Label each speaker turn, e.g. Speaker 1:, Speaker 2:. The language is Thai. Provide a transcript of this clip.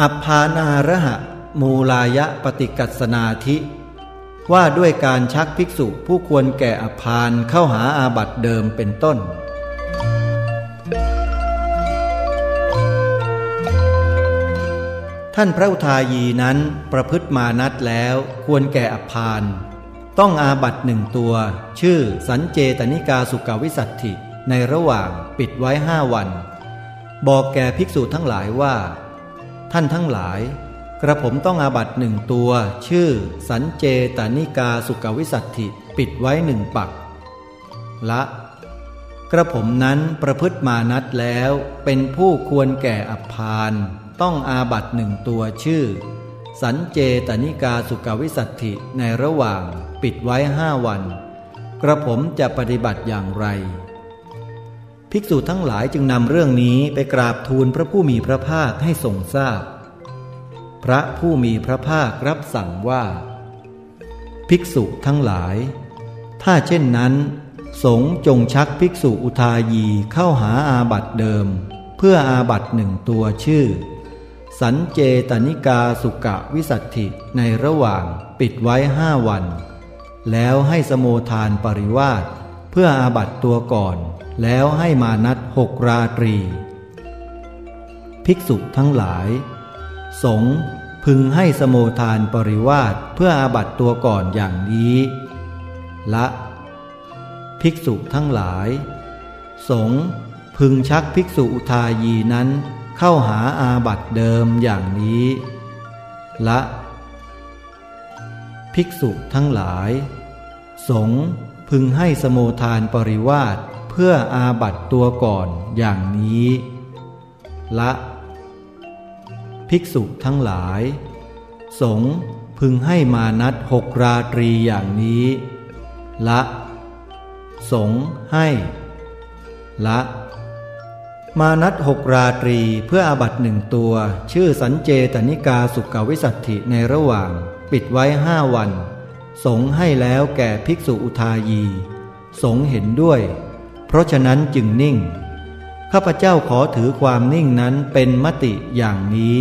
Speaker 1: อัพานาระหะ มูลายะปฏิกัสนาธิ ว่าด้วยการชักภิกษุผู้ควรแก่อภานเข้าหาอาบัติเดิมเป็นต้น ท่านพระอุทายีนั้นประพฤติมานัดแล้วควรแก่อภานต้องอาบัตหนึ่งตัว ชื่อสันเจตนิกาสุกาวิสัตถิในระหว่างปิดไว้ห้าวัน บอกแก่ภิกษุทั้งหลายว่า ท่านทั้งหลาย กระผมต้องอาบัตหนึ่งตัว ชื่อ สันเจตานิกาสุกาวิสัตถิ ปิดไว้หนึ่งปัก ละ กระผมนั้นประพฤติมานัดแล้วเป็นผู้ควรแก่อภาน ต้องอาบัตหนึ่งตัวชื่อ สันเจตานิกาสุกาวิสัตถิในระหว่าง ปิดไว้ห้าวัน กระผมจะปฏิบัติอย่างไร ภิกษุทั้งหลายจึงนำเรื่องนี้ไปกราบทูลพระผู้มีพระภาคให้ทรงทราบพพระผู้มีพระภาครับสั่งว่า ภิกษุทั้งหลาย ถ้าเช่นนั้น สงจงชักภิกษุอุทายีเข้าหาอาบัตเดิม เพื่ออาบัตหนึ่งตัวชื่อ สันเจตนิกาสุกะวิสัตถิในระหว่างปิดไว้ห้าวัน แล้วให้สโมทานปริวาส เพื่ออาบัตตัวก่อน แล้วให้มานัดหกราตรี ภิกษุทั้งหลาย สงพึงให้สโมทานปริวาสเพื่ออาบัตตัวก่อนอย่างนี้ ละ ภิกษุทั้งหลาย สงพึงชักภิกษุอุทายีนั้นเข้าหาอาบัตเดิมอย่างนี้ ละ ภิกษุทั้งหลาย สง พึงให้สโมทานปริวาสเพื่ออาบัตตัวก่อนอย่างนี้ ละ ภิกษุทั้งหลาย สงพึงให้มานัดหกราตรีอย่างนี้ ละ สงให้ ละ มานัดหกราตรีเพื่ออาบัตหนึ่งตัว ชื่อสันเจตนิกาสุกาวิสัตถิในระหว่าง ปิดไว้ห้าวัน สงให้แล้วแก่ภิกษุอุทายี สงเห็นด้วย เพราะฉะนั้นจึงนิ่ง ข้าพเจ้าขอถือความนิ่งนั้นเป็นมติอย่างนี้